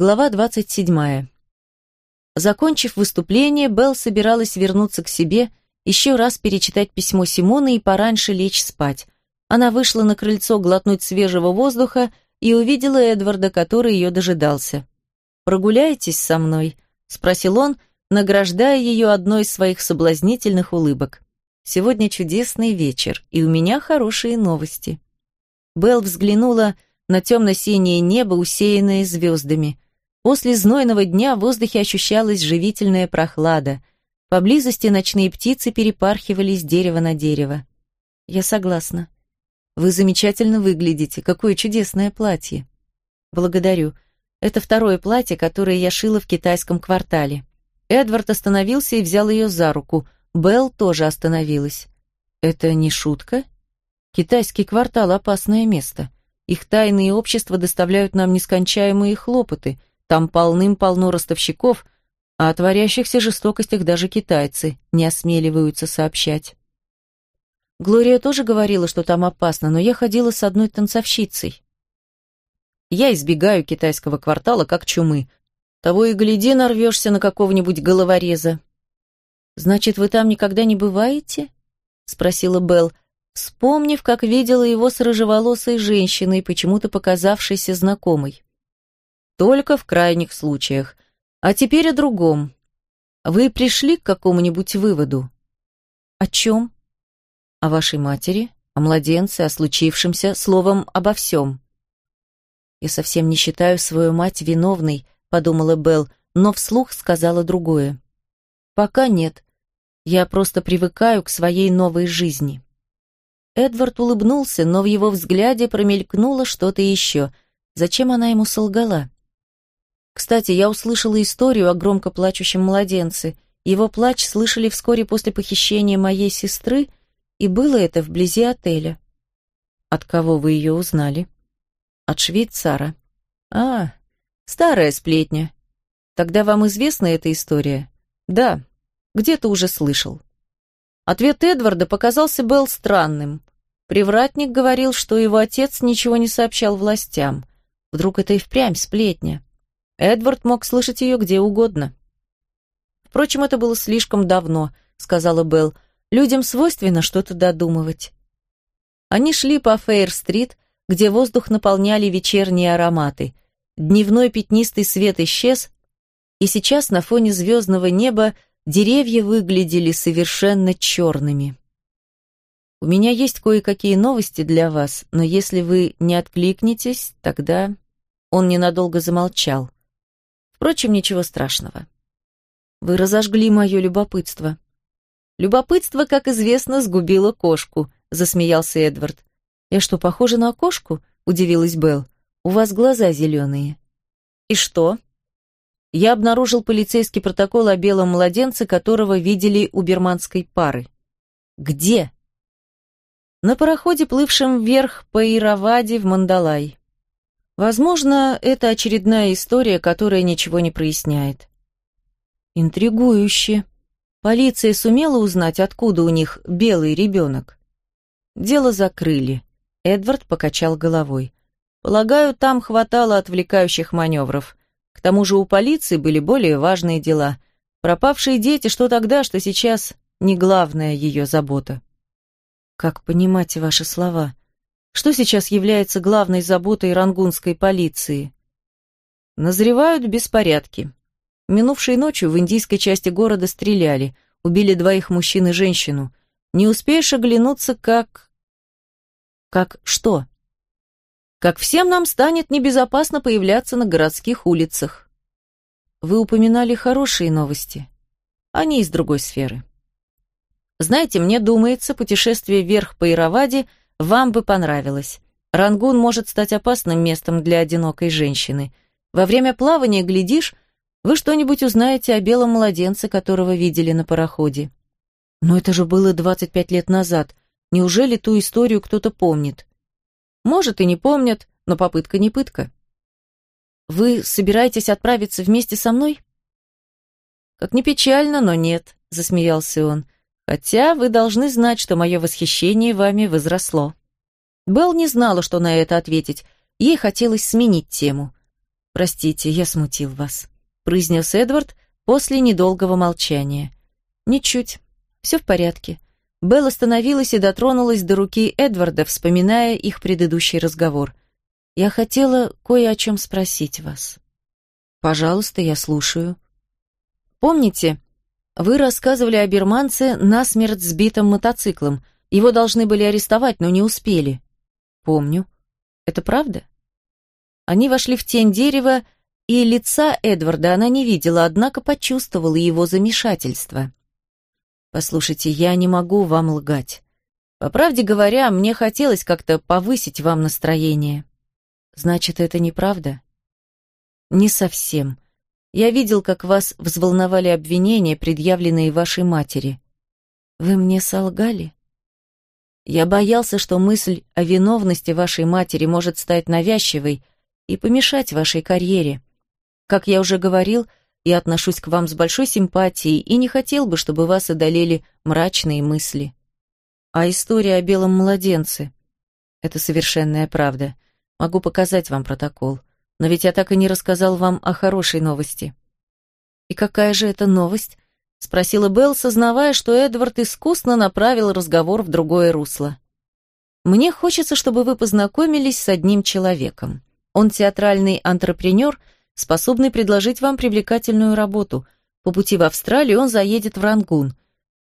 Глава 27. Закончив выступление, Белл собиралась вернуться к себе, еще раз перечитать письмо Симона и пораньше лечь спать. Она вышла на крыльцо глотнуть свежего воздуха и увидела Эдварда, который ее дожидался. «Прогуляетесь со мной?» — спросил он, награждая ее одной из своих соблазнительных улыбок. «Сегодня чудесный вечер, и у меня хорошие новости». Белл взглянула на темно-синее небо, усеянное звездами. После знойного дня в воздухе ощущалась живительная прохлада. Поблизости ночные птицы перепархивали с дерева на дерево. «Я согласна. Вы замечательно выглядите. Какое чудесное платье!» «Благодарю. Это второе платье, которое я шила в китайском квартале». Эдвард остановился и взял ее за руку. Белл тоже остановилась. «Это не шутка? Китайский квартал — опасное место. Их тайные общества доставляют нам нескончаемые хлопоты. Там полным-полно ростовщиков, а о творящихся жестокостях даже китайцы не осмеливаются сообщать. Глория тоже говорила, что там опасно, но я ходила с одной танцовщицей. Я избегаю китайского квартала, как чумы. Того и гляди, нарвешься на какого-нибудь головореза. «Значит, вы там никогда не бываете?» — спросила Белл, вспомнив, как видела его с рыжеволосой женщиной, почему-то показавшейся знакомой. Только в крайних случаях. А теперь о другом. Вы пришли к какому-нибудь выводу? О чем? О вашей матери, о младенце, о случившемся, словом, обо всем. Я совсем не считаю свою мать виновной, подумала Белл, но вслух сказала другое. Пока нет. Я просто привыкаю к своей новой жизни. Эдвард улыбнулся, но в его взгляде промелькнуло что-то еще. Зачем она ему солгала? Кстати, я услышала историю о громко плачущем младенце. Его плач слышали вскоре после похищения моей сестры, и было это вблизи отеля. От кого вы ее узнали? От швейцара. А, старая сплетня. Тогда вам известна эта история? Да, где-то уже слышал. Ответ Эдварда показался Белл странным. Привратник говорил, что его отец ничего не сообщал властям. Вдруг это и впрямь сплетня. Эдвард мог слышать ее где угодно. Впрочем, это было слишком давно, сказала Белл. Людям свойственно что-то додумывать. Они шли по Фейр-стрит, где воздух наполняли вечерние ароматы. Дневной пятнистый свет исчез, и сейчас на фоне звездного неба деревья выглядели совершенно черными. «У меня есть кое-какие новости для вас, но если вы не откликнетесь, тогда...» Он ненадолго замолчал. Впрочем, ничего страшного. Вы разожгли мое любопытство. Любопытство, как известно, сгубило кошку, засмеялся Эдвард. Я что, похожа на кошку? Удивилась Белл. У вас глаза зеленые. И что? Я обнаружил полицейский протокол о белом младенце, которого видели у берманской пары. Где? На пароходе, плывшем вверх по Ираваде в Мандалай. Возможно, это очередная история, которая ничего не проясняет. Интригующе. Полиция сумела узнать, откуда у них белый ребенок. Дело закрыли. Эдвард покачал головой. Полагаю, там хватало отвлекающих маневров. К тому же у полиции были более важные дела. Пропавшие дети, что тогда, что сейчас, не главная ее забота. Как понимать ваши слова? Что сейчас является главной заботой рангунской полиции? Назревают беспорядки. Минувшей ночью в индийской части города стреляли, убили двоих мужчин и женщину. Не успеешь оглянуться, как... Как что? Как всем нам станет небезопасно появляться на городских улицах. Вы упоминали хорошие новости. Они из другой сферы. Знаете, мне думается, путешествие вверх по Ираваде вам бы понравилось. Рангун может стать опасным местом для одинокой женщины. Во время плавания, глядишь, вы что-нибудь узнаете о белом младенце, которого видели на пароходе. Но это же было 25 лет назад. Неужели ту историю кто-то помнит? Может, и не помнят, но попытка не пытка. Вы собираетесь отправиться вместе со мной? Как ни печально, но нет, засмеялся он. Хотя вы должны знать, что мое восхищение вами возросло». Белл не знала, что на это ответить. Ей хотелось сменить тему. «Простите, я смутил вас», — произнес Эдвард после недолгого молчания. «Ничуть. Все в порядке». Белл остановилась и дотронулась до руки Эдварда, вспоминая их предыдущий разговор. «Я хотела кое о чем спросить вас». «Пожалуйста, я слушаю». «Помните, вы рассказывали о берманце насмерть сбитом мотоциклом. Его должны были арестовать, но не успели». «Помню. Это правда?» Они вошли в тень дерева, и лица Эдварда она не видела, однако почувствовала его замешательство. «Послушайте, я не могу вам лгать. По правде говоря, мне хотелось как-то повысить вам настроение». «Значит, это неправда?» «Не совсем. Я видел, как вас взволновали обвинения, предъявленные вашей матери. Вы мне солгали?» Я боялся, что мысль о виновности вашей матери может стать навязчивой и помешать вашей карьере. Как я уже говорил, я отношусь к вам с большой симпатией и не хотел бы, чтобы вас одолели мрачные мысли. А история о белом младенце — это совершенная правда. Могу показать вам протокол. Но ведь я так и не рассказал вам о хорошей новости. И какая же это новость? — спросила Белл, сознавая, что Эдвард искусно направил разговор в другое русло. «Мне хочется, чтобы вы познакомились с одним человеком. Он театральный антрепренер, способный предложить вам привлекательную работу. По пути в Австралию он заедет в Рангун.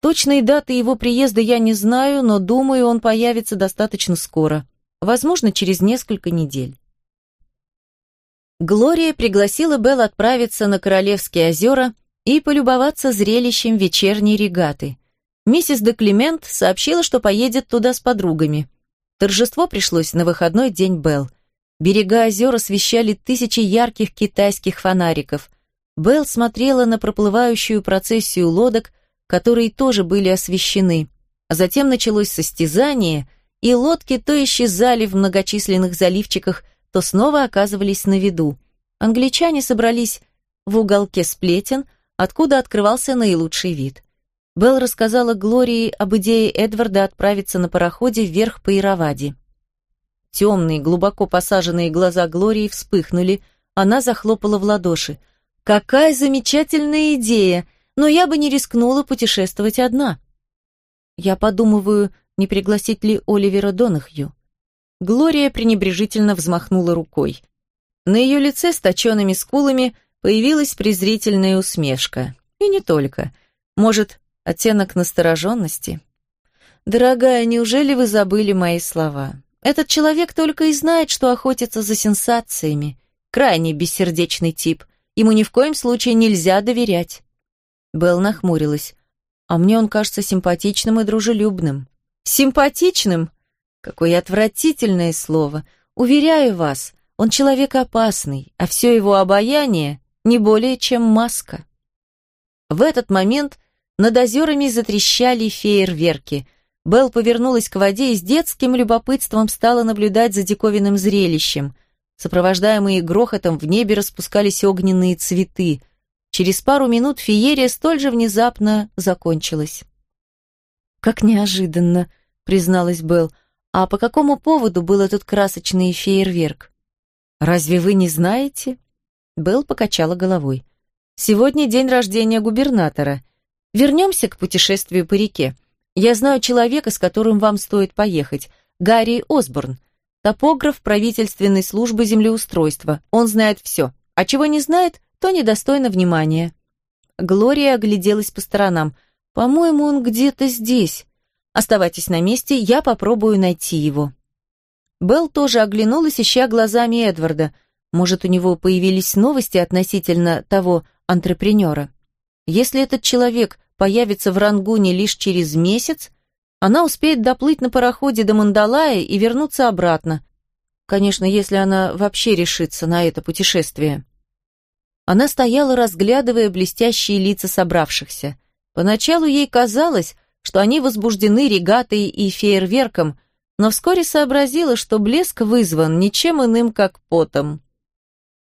Точной даты его приезда я не знаю, но думаю, он появится достаточно скоро. Возможно, через несколько недель». Глория пригласила Белл отправиться на Королевские озера – и полюбоваться зрелищем вечерней регаты. Миссис де Климент сообщила, что поедет туда с подругами. Торжество пришлось на выходной день Белл. Берега озер освещали тысячи ярких китайских фонариков. Белл смотрела на проплывающую процессию лодок, которые тоже были освещены. Затем началось состязание, и лодки то исчезали в многочисленных заливчиках, то снова оказывались на виду. Англичане собрались в уголке сплетен, откуда открывался наилучший вид. Белл рассказала Глории об идее Эдварда отправиться на пароходе вверх по Ираваде. Темные, глубоко посаженные глаза Глории вспыхнули, она захлопала в ладоши. «Какая замечательная идея! Но я бы не рискнула путешествовать одна!» «Я подумываю, не пригласить ли Оливера Донахью?» Глория пренебрежительно взмахнула рукой. На ее лице с точенными скулами – Появилась презрительная усмешка. И не только. Может, оттенок настороженности? «Дорогая, неужели вы забыли мои слова? Этот человек только и знает, что охотится за сенсациями. Крайне бессердечный тип. Ему ни в коем случае нельзя доверять». Белл нахмурилась. «А мне он кажется симпатичным и дружелюбным». «Симпатичным? Какое отвратительное слово! Уверяю вас, он человек опасный, а все его обаяние не более чем маска. В этот момент над озерами затрещали фейерверки. Белл повернулась к воде и с детским любопытством стала наблюдать за диковинным зрелищем. Сопровождаемые грохотом в небе распускались огненные цветы. Через пару минут феерия столь же внезапно закончилась. «Как неожиданно», — призналась Белл. «А по какому поводу был этот красочный фейерверк?» «Разве вы не знаете?» Белл покачала головой. «Сегодня день рождения губернатора. Вернемся к путешествию по реке. Я знаю человека, с которым вам стоит поехать. Гарри Осборн. Топограф правительственной службы землеустройства. Он знает все. А чего не знает, то недостойно внимания». Глория огляделась по сторонам. «По-моему, он где-то здесь. Оставайтесь на месте, я попробую найти его». Белл тоже оглянулась, ища глазами Эдварда – может, у него появились новости относительно того антрепренера? Если этот человек появится в Рангуне лишь через месяц, она успеет доплыть на пароходе до Мандалая и вернуться обратно. Конечно, если она вообще решится на это путешествие. Она стояла, разглядывая блестящие лица собравшихся. Поначалу ей казалось, что они возбуждены регатой и фейерверком, но вскоре сообразила, что блеск вызван ничем иным, как потом.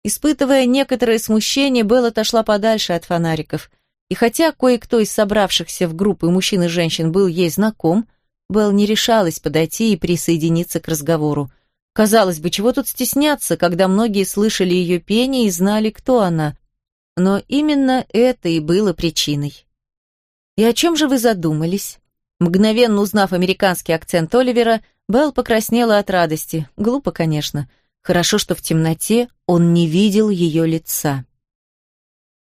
Испытывая некоторое смущение, Белла отошла подальше от фонариков. И хотя кое-кто из собравшихся в группы мужчин и женщин был ей знаком, Белл не решалась подойти и присоединиться к разговору. Казалось бы, чего тут стесняться, когда многие слышали ее пение и знали, кто она. Но именно это и было причиной. «И о чем же вы задумались?» Мгновенно узнав американский акцент Оливера, Белл покраснела от радости. Глупо, конечно. Хорошо, что в темноте он не видел ее лица.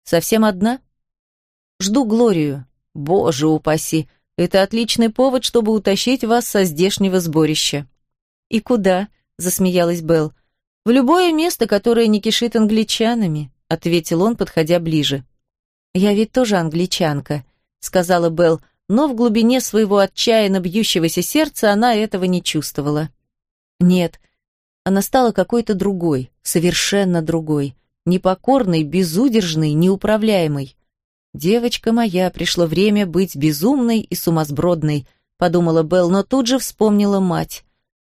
«Совсем одна?» «Жду Глорию». «Боже упаси! Это отличный повод, чтобы утащить вас со здешнего сборища». «И куда?» — засмеялась Белл. «В любое место, которое не кишит англичанами», — ответил он, подходя ближе. «Я ведь тоже англичанка», — сказала Белл, но в глубине своего отчаянно бьющегося сердца она этого не чувствовала. Нет, она стала какой-то другой, совершенно другой, непокорной, безудержной, неуправляемой. «Девочка моя, пришло время быть безумной и сумасбродной», подумала Белл, но тут же вспомнила мать.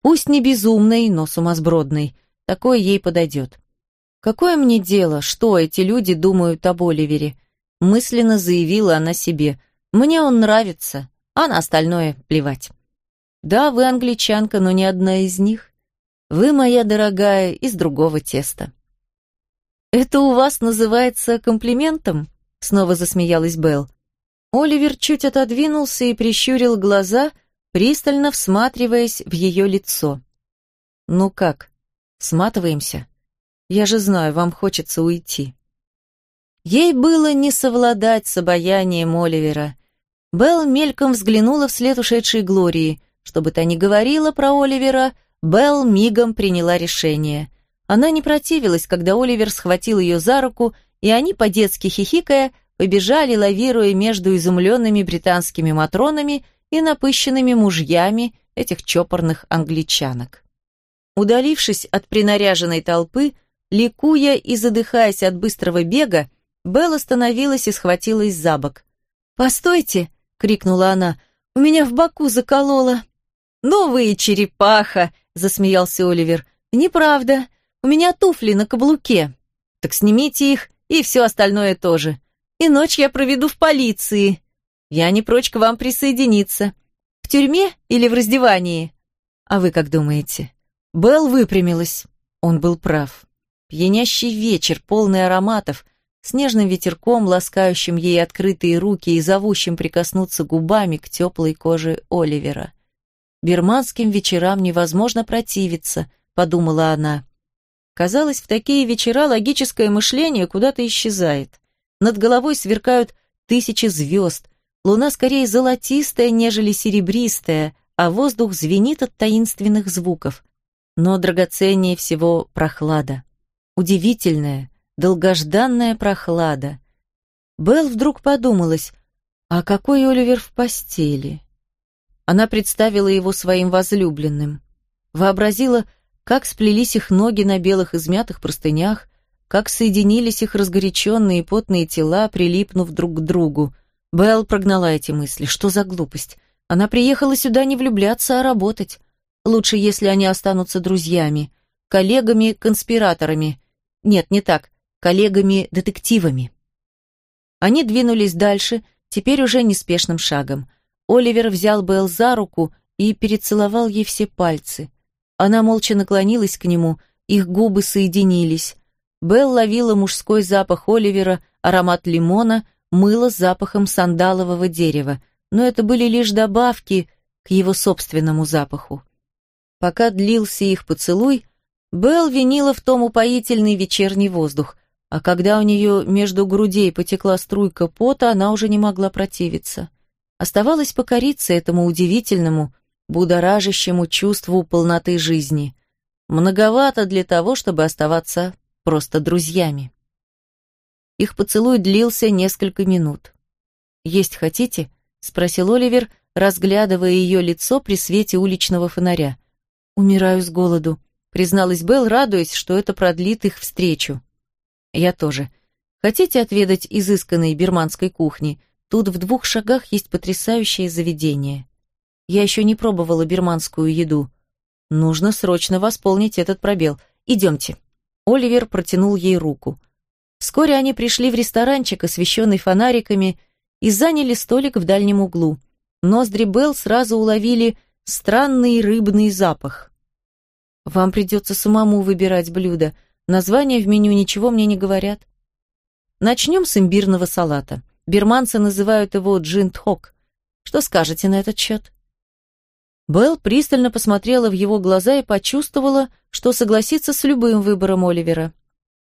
Пусть не безумной, но сумасбродной. Такое ей подойдет. «Какое мне дело, что эти люди думают об Оливере?» Мысленно заявила она себе. Мне он нравится, а на остальное плевать. Да, вы англичанка, но не одна из них. Вы, моя дорогая, из другого теста. Это у вас называется комплиментом? Снова засмеялась Белл. Оливер чуть отодвинулся и прищурил глаза, пристально всматриваясь в ее лицо. «Ну как, сматываемся? Я же знаю, вам хочется уйти». Ей было не совладать с обаянием Оливера. Белл мельком взглянула вслед ушедшей Глории. Чтобы та не говорила про Оливера, Белл мигом приняла решение. Она не противилась, когда Оливер схватил ее за руку, и они, по-детски хихикая, побежали, лавируя между изумленными британскими матронами и напыщенными мужьями этих чопорных англичанок. Удалившись от принаряженной толпы, ликуя и задыхаясь от быстрого бега, Белл остановилась и схватилась за бок. «Постойте!» — крикнула она. «У меня в боку закололо». «Ну вы и черепаха!» — засмеялся Оливер. «Неправда. У меня туфли на каблуке. Так снимите их, и все остальное тоже. И ночь я проведу в полиции. Я не прочь к вам присоединиться. В тюрьме или в раздевании? А вы как думаете?» Белл выпрямилась. Он был прав. Пьянящий вечер, полный ароматов — снежным ветерком, ласкающим ей открытые руки и зовущим прикоснуться губами к теплой коже Оливера. «Бирманским вечерам невозможно противиться», — подумала она. Казалось, в такие вечера логическое мышление куда-то исчезает. Над головой сверкают тысячи звезд, луна скорее золотистая, нежели серебристая, а воздух звенит от таинственных звуков. Но драгоценнее всего прохлада. Удивительная, долгожданная прохлада. Белл вдруг подумалась, а какой Оливер в постели? Она представила его своим возлюбленным, вообразила, как сплелись их ноги на белых измятых простынях, как соединились их разгоряченные потные тела, прилипнув друг к другу. Белл прогнала эти мысли. Что за глупость? Она приехала сюда не влюбляться, а работать. Лучше, если они останутся друзьями, коллегами-конспираторами. Нет, не так коллегами-детективами. Они двинулись дальше, теперь уже неспешным шагом. Оливер взял Белл за руку и перецеловал ей все пальцы. Она молча наклонилась к нему, их губы соединились. Белл ловила мужской запах Оливера, аромат лимона, мыло с запахом сандалового дерева, но это были лишь добавки к его собственному запаху. Пока длился их поцелуй, Белл винила в том упоительный вечерний воздух, а когда у нее между грудей потекла струйка пота, она уже не могла противиться. Оставалось покориться этому удивительному, будоражащему чувству полноты жизни. Многовато для того, чтобы оставаться просто друзьями. Их поцелуй длился несколько минут. «Есть хотите?» — спросил Оливер, разглядывая ее лицо при свете уличного фонаря. «Умираю с голоду», — призналась Белл, радуясь, что это продлит их встречу. Я тоже. Хотите отведать изысканной бирманской кухни? Тут в двух шагах есть потрясающее заведение. Я еще не пробовала бирманскую еду. Нужно срочно восполнить этот пробел. Идемте. Оливер протянул ей руку. Вскоре они пришли в ресторанчик, освещенный фонариками, и заняли столик в дальнем углу. Ноздри Белл сразу уловили странный рыбный запах. Вам придется самому выбирать блюдо. Названия в меню ничего мне не говорят. Начнем с имбирного салата. Бирманцы называют его джинтхок. Что скажете на этот счет? Белл пристально посмотрела в его глаза и почувствовала, что согласится с любым выбором Оливера.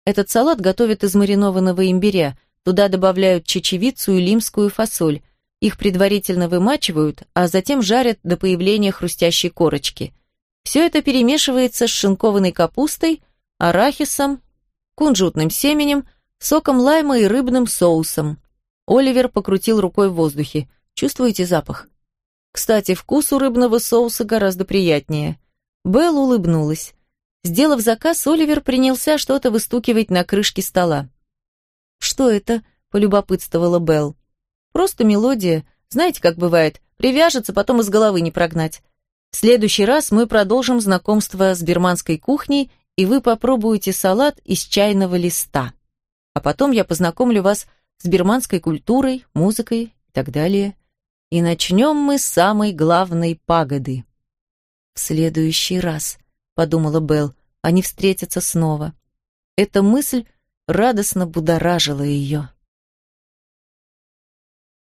Этот салат готовят из маринованного имбиря, туда добавляют чечевицу и лимскую фасоль. Их предварительно вымачивают, а затем жарят до появления хрустящей корочки. Все это перемешивается с шинкованной капустой, арахисом, кунжутным семенем, соком лайма и рыбным соусом. Оливер покрутил рукой в воздухе. Чувствуете запах? Кстати, вкус у рыбного соуса гораздо приятнее. Белл улыбнулась. Сделав заказ, Оливер принялся что-то выстукивать на крышке стола. «Что это?» — полюбопытствовала Белл. «Просто мелодия. Знаете, как бывает, привяжется, потом из головы не прогнать. В следующий раз мы продолжим знакомство с бирманской кухней, и вы попробуете салат из чайного листа. А потом я познакомлю вас с бирманской культурой, музыкой и так далее. И начнем мы с самой главной пагоды. В следующий раз, подумала Белл, они встретятся снова. Эта мысль радостно будоражила ее.